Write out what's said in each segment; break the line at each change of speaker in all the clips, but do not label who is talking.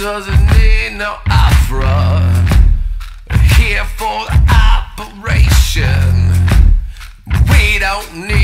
doesn't need no opera. Here for the operation. We don't need.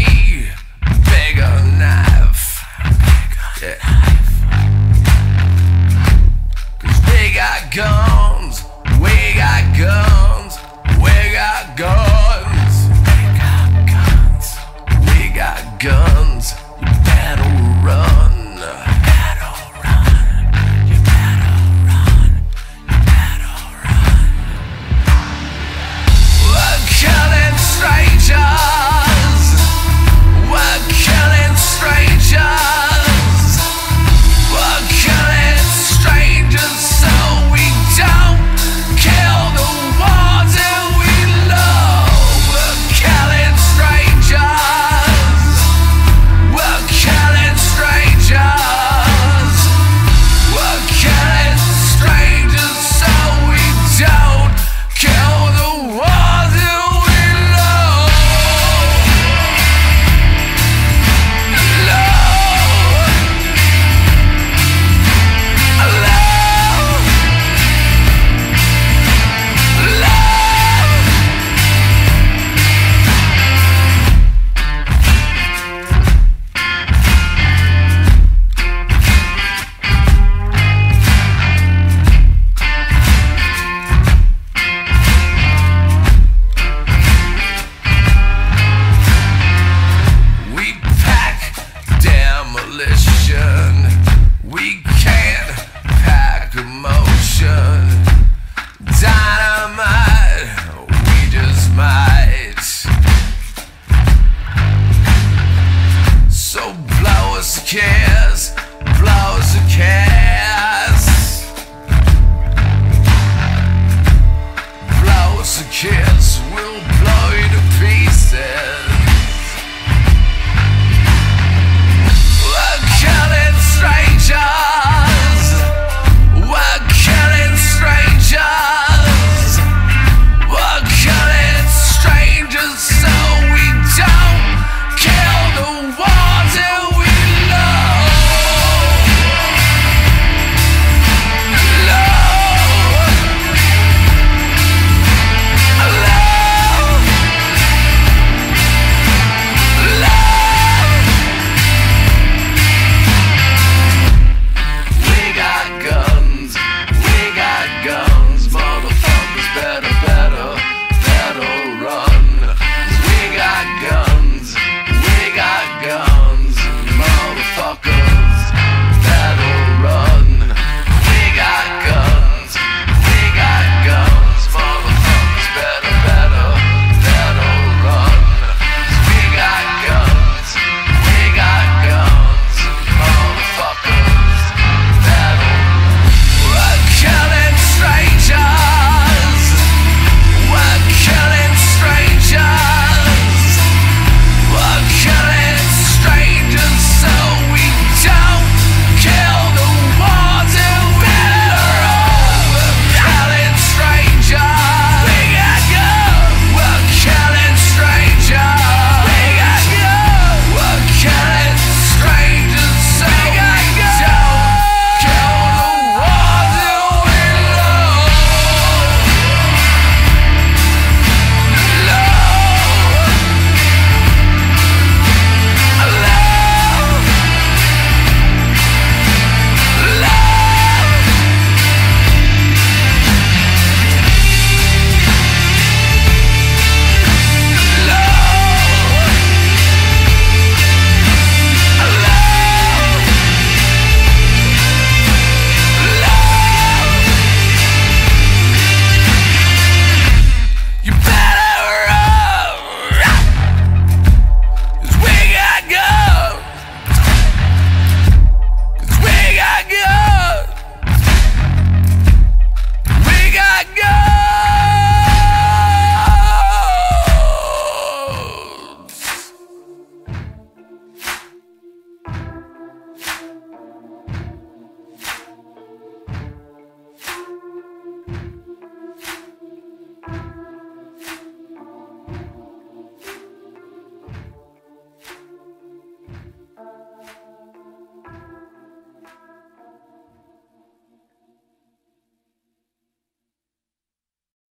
chance.